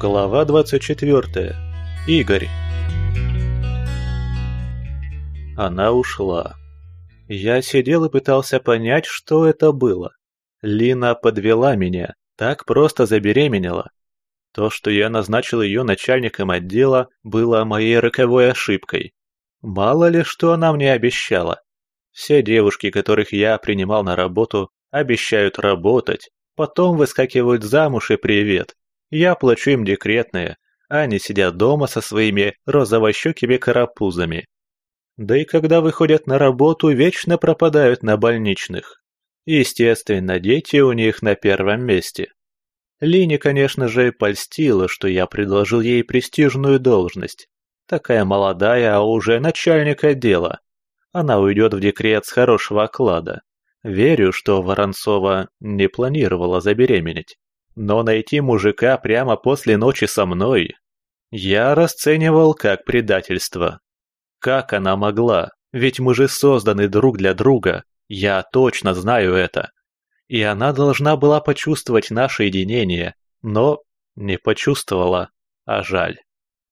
Глава 24. Игорь. Она ушла. Я сидел и пытался понять, что это было. Лина подвела меня, так просто забеременела. То, что я назначил ее начальником отдела, было моей роковой ошибкой. Мало ли, что она мне обещала. Все девушки, которых я принимал на работу, обещают работать, потом выскакивают замуж и привет. Я плачу им декретные, а они сидят дома со своими розовощекими карапузами. Да и когда выходят на работу, вечно пропадают на больничных. Естественно, дети у них на первом месте. Лине, конечно же, польстило, что я предложил ей престижную должность. Такая молодая, а уже начальник отдела. Она уйдет в декрет с хорошего оклада. Верю, что Воронцова не планировала забеременеть. Но найти мужика прямо после ночи со мной я расценивал как предательство. Как она могла? Ведь мы же созданы друг для друга. Я точно знаю это. И она должна была почувствовать наше единение, но не почувствовала, а жаль.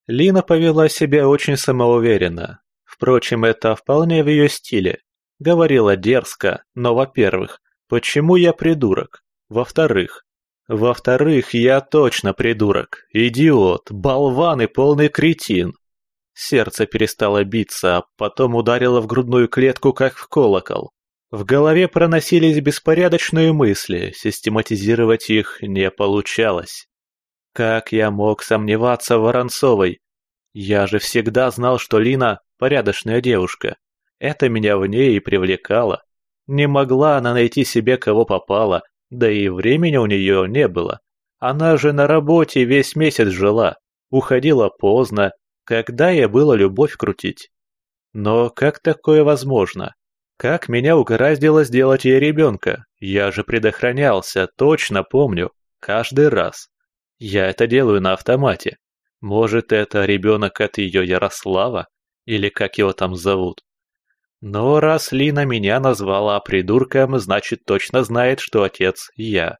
Лина повела себя очень самоуверенно. Впрочем, это вполне в ее стиле. Говорила дерзко, но, во-первых, почему я придурок? Во-вторых, во-вторых, я точно придурок, идиот, болван и полный кретин. Сердце перестало биться, а потом ударило в грудную клетку, как в колокол. В голове проносились беспорядочные мысли, систематизировать их не получалось. Как я мог сомневаться в Воронцовой? Я же всегда знал, что Лина – порядочная девушка. Это меня в ней и привлекало. Не могла она найти себе кого попало, да и времени у нее не было. Она же на работе весь месяц жила, уходила поздно, когда ей было любовь крутить. Но как такое возможно? Как меня угораздило сделать ей ребенка? Я же предохранялся, точно помню, каждый раз. Я это делаю на автомате. Может, это ребенок от ее Ярослава? Или как его там зовут? Но раз Лина меня назвала придурком, значит точно знает, что отец я.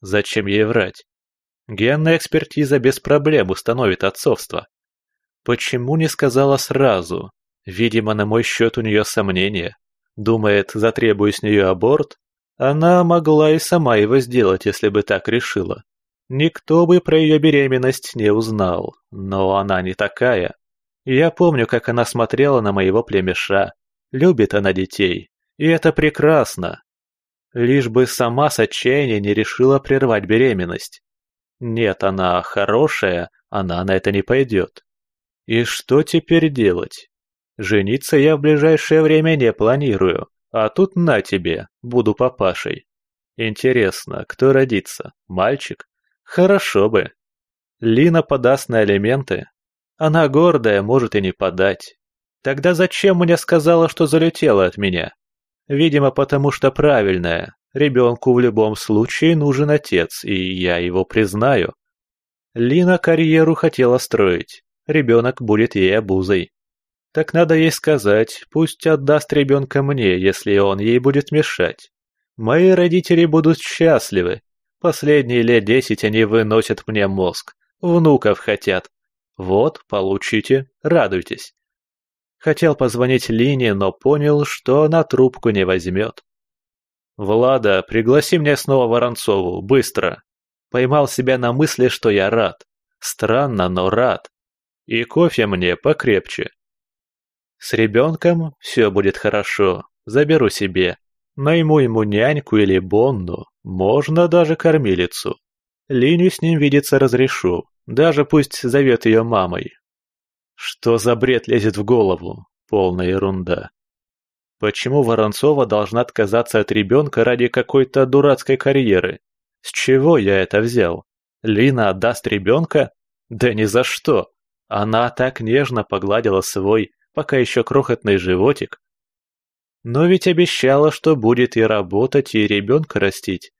Зачем ей врать? Генная экспертиза без проблем установит отцовство. Почему не сказала сразу? Видимо, на мой счет у нее сомнения. Думает, затребую с нее аборт? Она могла и сама его сделать, если бы так решила. Никто бы про ее беременность не узнал, но она не такая. Я помню, как она смотрела на моего племеша, Любит она детей, и это прекрасно. Лишь бы сама с отчаяния не решила прервать беременность. Нет, она хорошая, она на это не пойдет. И что теперь делать? Жениться я в ближайшее время не планирую, а тут на тебе, буду папашей. Интересно, кто родится? Мальчик? Хорошо бы. Лина подаст на элементы. Она гордая, может и не подать. Тогда зачем мне сказала, что залетела от меня? Видимо, потому что правильная. Ребенку в любом случае нужен отец, и я его признаю. Лина карьеру хотела строить. Ребенок будет ей обузой. Так надо ей сказать, пусть отдаст ребенка мне, если он ей будет мешать. Мои родители будут счастливы. Последние лет десять они выносят мне мозг. Внуков хотят. Вот, получите, радуйтесь. Хотел позвонить Лине, но понял, что она трубку не возьмет. «Влада, пригласи мне снова Воронцову, быстро!» Поймал себя на мысли, что я рад. Странно, но рад. И кофе мне покрепче. С ребенком все будет хорошо, заберу себе. Найму ему няньку или бонну, можно даже кормилицу. Линию с ним видеться разрешу, даже пусть зовет ее мамой, что за бред лезет в голову? Полная ерунда. Почему Воронцова должна отказаться от ребенка ради какой-то дурацкой карьеры? С чего я это взял? Лина отдаст ребенка? Да ни за что. Она так нежно погладила свой, пока еще крохотный животик. Но ведь обещала, что будет и работать, и ребенка растить.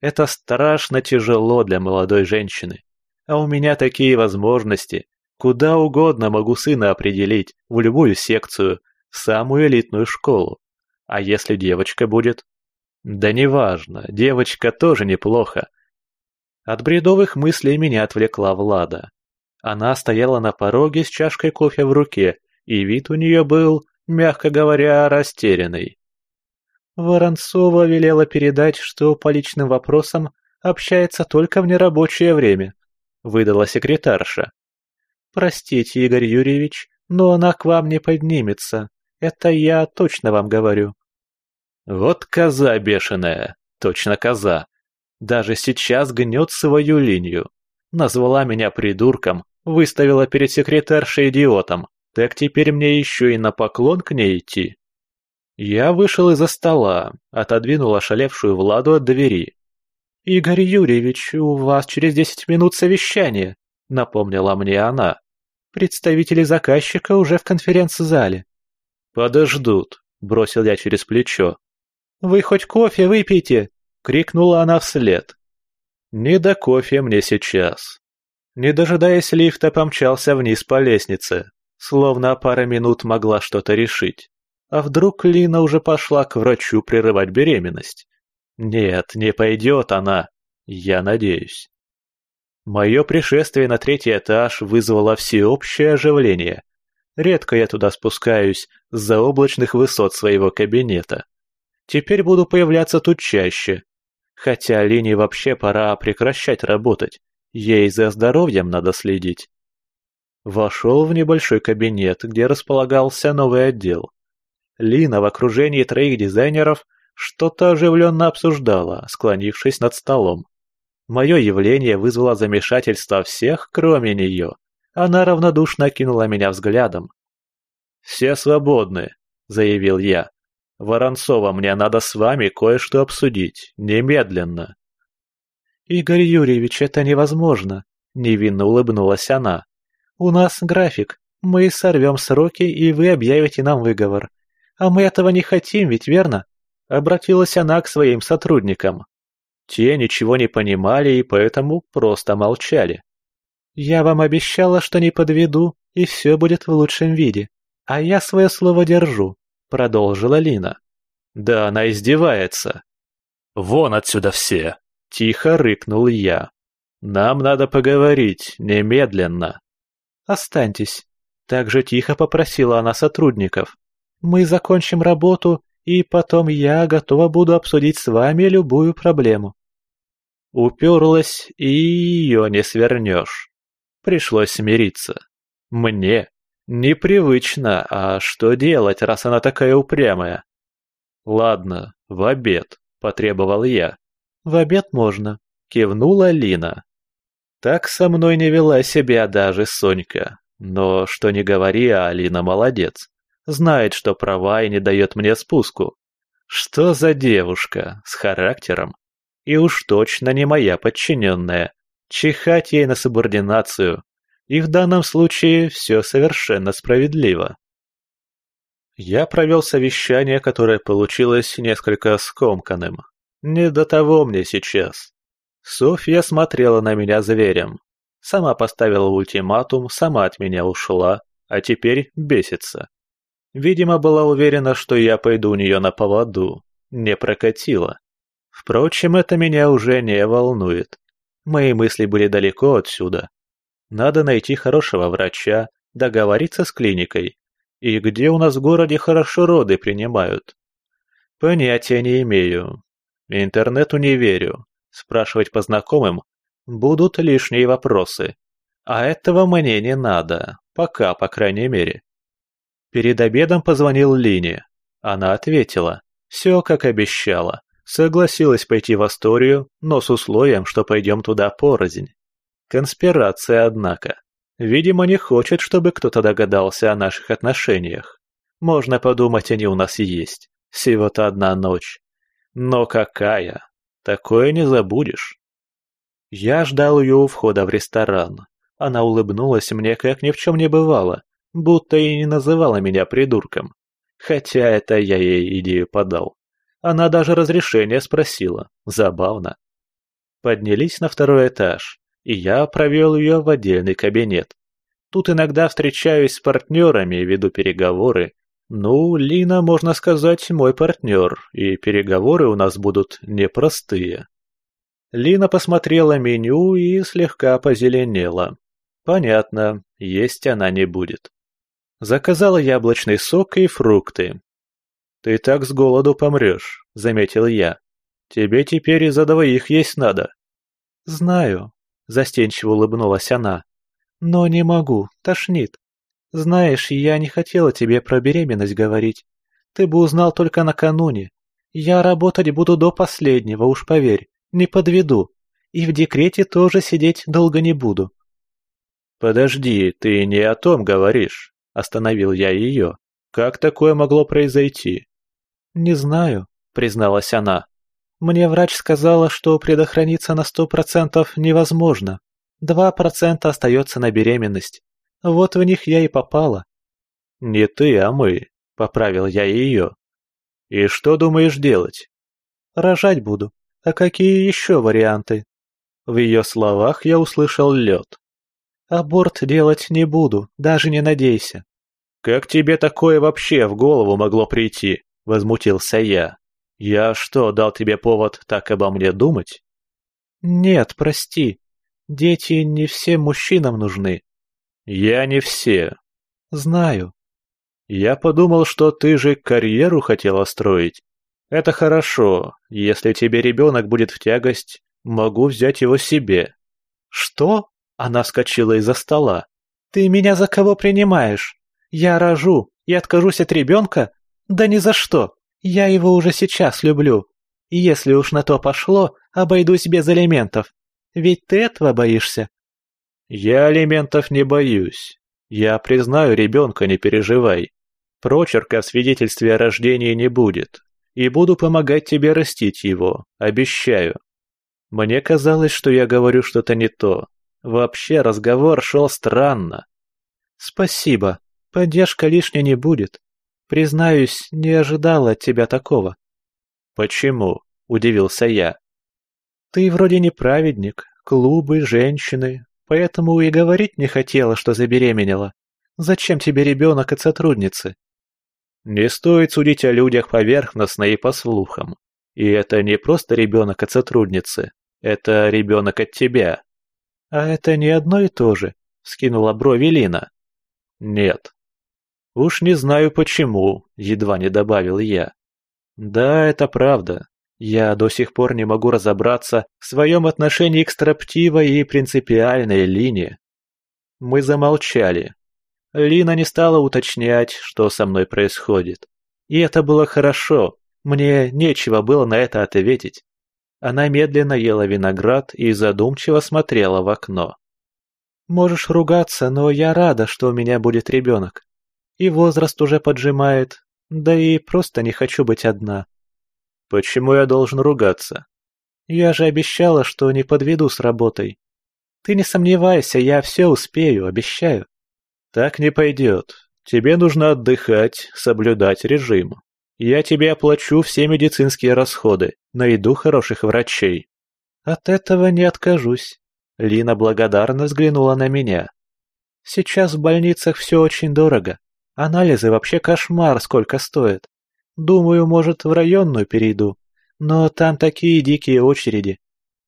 Это страшно тяжело для молодой женщины. А у меня такие возможности. Куда угодно могу сына определить, в любую секцию, в самую элитную школу. А если девочка будет? Да неважно, девочка тоже неплохо. От бредовых мыслей меня отвлекла Влада. Она стояла на пороге с чашкой кофе в руке, и вид у нее был, мягко говоря, растерянный. Воронцова велела передать, что по личным вопросам общается только в нерабочее время, выдала секретарша. Простите, Игорь Юрьевич, но она к вам не поднимется. Это я точно вам говорю. Вот коза бешеная, точно коза. Даже сейчас гнет свою линию. Назвала меня придурком, выставила перед секретаршей идиотом. Так теперь мне еще и на поклон к ней идти. Я вышел из-за стола, отодвинул ошалевшую Владу от двери. «Игорь Юрьевич, у вас через десять минут совещание», — напомнила мне она. «Представители заказчика уже в конференц-зале». «Подождут», — бросил я через плечо. «Вы хоть кофе выпейте!» — крикнула она вслед. «Не до кофе мне сейчас». Не дожидаясь лифта, помчался вниз по лестнице, словно пара минут могла что-то решить. А вдруг Лина уже пошла к врачу прерывать беременность? Нет, не пойдет она. Я надеюсь. Мое пришествие на третий этаж вызвало всеобщее оживление. Редко я туда спускаюсь с заоблачных высот своего кабинета. Теперь буду появляться тут чаще. Хотя Лине вообще пора прекращать работать. Ей за здоровьем надо следить. Вошел в небольшой кабинет, где располагался новый отдел. Лина в окружении троих дизайнеров что-то оживленно обсуждала, склонившись над столом. Мое явление вызвало замешательство всех, кроме нее. Она равнодушно кинула меня взглядом. «Все свободны», — заявил я. «Воронцова, мне надо с вами кое-что обсудить. Немедленно». «Игорь Юрьевич, это невозможно», — невинно улыбнулась она. «У нас график. Мы сорвем сроки, и вы объявите нам выговор. А мы этого не хотим, ведь верно?» Обратилась она к своим сотрудникам. Те ничего не понимали и поэтому просто молчали. «Я вам обещала, что не подведу, и все будет в лучшем виде. А я свое слово держу», — продолжила Лина. «Да она издевается». «Вон отсюда все!» — тихо рыкнул я. «Нам надо поговорить, немедленно». «Останьтесь», — так же тихо попросила она сотрудников. Мы закончим работу, и потом я готова буду обсудить с вами любую проблему». Уперлась, и ее не свернешь. Пришлось смириться. Мне непривычно, а что делать, раз она такая упрямая? Ладно, в обед, потребовал я. В обед можно, кивнула Лина. Так со мной не вела себя даже Сонька. Но что не говори, Алина молодец. Знает, что права и не дает мне спуску. Что за девушка с характером? И уж точно не моя подчиненная. Чихать ей на субординацию. И в данном случае все совершенно справедливо. Я провел совещание, которое получилось несколько скомканным. Не до того мне сейчас. Софья смотрела на меня зверем. Сама поставила ультиматум, сама от меня ушла, а теперь бесится. Видимо, была уверена, что я пойду у нее на поводу. Не прокатило. Впрочем, это меня уже не волнует. Мои мысли были далеко отсюда. Надо найти хорошего врача, договориться с клиникой. И где у нас в городе хорошо роды принимают? Понятия не имею. Интернету не верю. Спрашивать по знакомым будут лишние вопросы. А этого мне не надо. Пока, по крайней мере. Перед обедом позвонил Лине. Она ответила. Все, как обещала. Согласилась пойти в Асторию, но с условием, что пойдем туда порознь. Конспирация, однако. Видимо, не хочет, чтобы кто-то догадался о наших отношениях. Можно подумать, они у нас есть. Всего-то одна ночь. Но какая? Такое не забудешь. Я ждал ее у входа в ресторан. Она улыбнулась мне, как ни в чем не бывало, будто и не называла меня придурком. Хотя это я ей идею подал. Она даже разрешение спросила. Забавно. Поднялись на второй этаж, и я провел ее в отдельный кабинет. Тут иногда встречаюсь с партнерами, веду переговоры. Ну, Лина, можно сказать, мой партнер, и переговоры у нас будут непростые. Лина посмотрела меню и слегка позеленела. Понятно, есть она не будет. Заказала яблочный сок и фрукты. «Ты так с голоду помрешь», — заметил я. «Тебе теперь из-за двоих есть надо». «Знаю», — застенчиво улыбнулась она. «Но не могу, тошнит. Знаешь, я не хотела тебе про беременность говорить. Ты бы узнал только накануне. Я работать буду до последнего, уж поверь, не подведу. И в декрете тоже сидеть долго не буду». «Подожди, ты не о том говоришь», — остановил я ее. «Как такое могло произойти?» «Не знаю», — призналась она. «Мне врач сказала, что предохраниться на сто процентов невозможно. Два процента остается на беременность. Вот в них я и попала». «Не ты, а мы», — поправил я ее. «И что думаешь делать?» «Рожать буду. А какие еще варианты?» В ее словах я услышал лед. «Аборт делать не буду, даже не надейся». «Как тебе такое вообще в голову могло прийти?» — возмутился я. «Я что, дал тебе повод так обо мне думать?» «Нет, прости. Дети не всем мужчинам нужны». «Я не все». «Знаю». «Я подумал, что ты же карьеру хотела строить. Это хорошо. Если тебе ребенок будет в тягость, могу взять его себе». «Что?» — она вскочила из-за стола. «Ты меня за кого принимаешь? Я рожу и откажусь от ребенка? Да ни за что. Я его уже сейчас люблю. И если уж на то пошло, обойдусь без элементов. Ведь ты этого боишься. Я элементов не боюсь. Я признаю ребенка, не переживай. Прочерка в свидетельстве о рождении не будет. И буду помогать тебе растить его, обещаю. Мне казалось, что я говорю что-то не то. Вообще разговор шел странно. Спасибо. Поддержка лишней не будет. Признаюсь, не ожидала от тебя такого. Почему? Удивился я. Ты вроде не праведник, клубы, женщины, поэтому и говорить не хотела, что забеременела. Зачем тебе ребенок от сотрудницы? Не стоит судить о людях поверхностно и по слухам. И это не просто ребенок от сотрудницы, это ребенок от тебя. А это не одно и то же, скинула брови Лина. Нет, «Уж не знаю почему», — едва не добавил я. «Да, это правда. Я до сих пор не могу разобраться в своем отношении к строптивой и принципиальной Лине». Мы замолчали. Лина не стала уточнять, что со мной происходит. И это было хорошо, мне нечего было на это ответить. Она медленно ела виноград и задумчиво смотрела в окно. «Можешь ругаться, но я рада, что у меня будет ребенок. И возраст уже поджимает, да и просто не хочу быть одна. Почему я должен ругаться? Я же обещала, что не подведу с работой. Ты не сомневайся, я все успею, обещаю. Так не пойдет. Тебе нужно отдыхать, соблюдать режим. Я тебе оплачу все медицинские расходы, найду хороших врачей. От этого не откажусь. Лина благодарно взглянула на меня. Сейчас в больницах все очень дорого. Анализы вообще кошмар сколько стоят. Думаю, может, в районную перейду. Но там такие дикие очереди.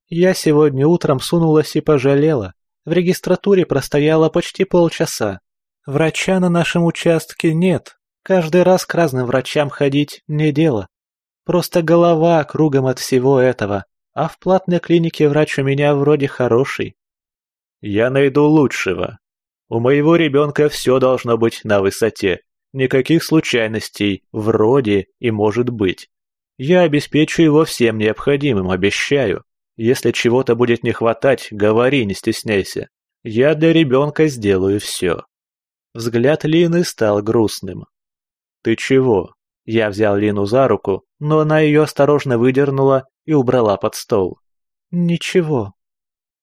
Я сегодня утром сунулась и пожалела. В регистратуре простояла почти полчаса. Врача на нашем участке нет. Каждый раз к разным врачам ходить не дело. Просто голова кругом от всего этого. А в платной клинике врач у меня вроде хороший. Я найду лучшего, у моего ребенка все должно быть на высоте. Никаких случайностей, вроде и может быть. Я обеспечу его всем необходимым, обещаю. Если чего-то будет не хватать, говори, не стесняйся. Я для ребенка сделаю все. Взгляд Лины стал грустным. «Ты чего?» Я взял Лину за руку, но она ее осторожно выдернула и убрала под стол. «Ничего»,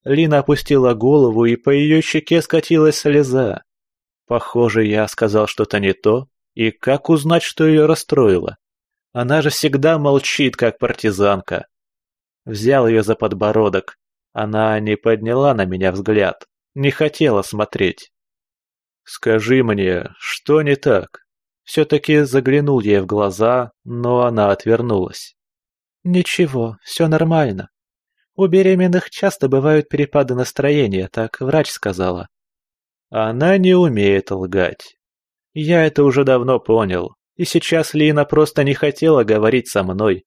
Лина опустила голову, и по ее щеке скатилась слеза. Похоже, я сказал что-то не то, и как узнать, что ее расстроило? Она же всегда молчит, как партизанка. Взял ее за подбородок. Она не подняла на меня взгляд, не хотела смотреть. «Скажи мне, что не так?» Все-таки заглянул ей в глаза, но она отвернулась. «Ничего, все нормально. У беременных часто бывают перепады настроения, так врач сказала. Она не умеет лгать. Я это уже давно понял, и сейчас Лина просто не хотела говорить со мной.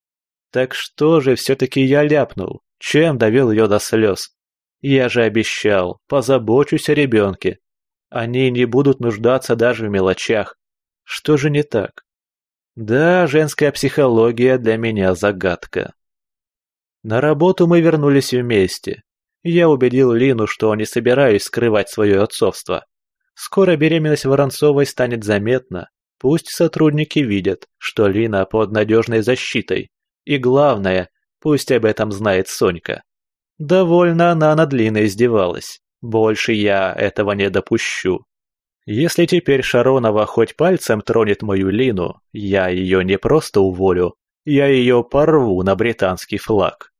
Так что же все-таки я ляпнул, чем довел ее до слез? Я же обещал, позабочусь о ребенке. Они не будут нуждаться даже в мелочах. Что же не так? Да, женская психология для меня загадка. На работу мы вернулись вместе. Я убедил Лину, что не собираюсь скрывать свое отцовство. Скоро беременность Воронцовой станет заметна. Пусть сотрудники видят, что Лина под надежной защитой. И главное, пусть об этом знает Сонька. Довольно она над Линой издевалась. Больше я этого не допущу. Если теперь Шаронова хоть пальцем тронет мою Лину, я ее не просто уволю, я ее порву на британский флаг.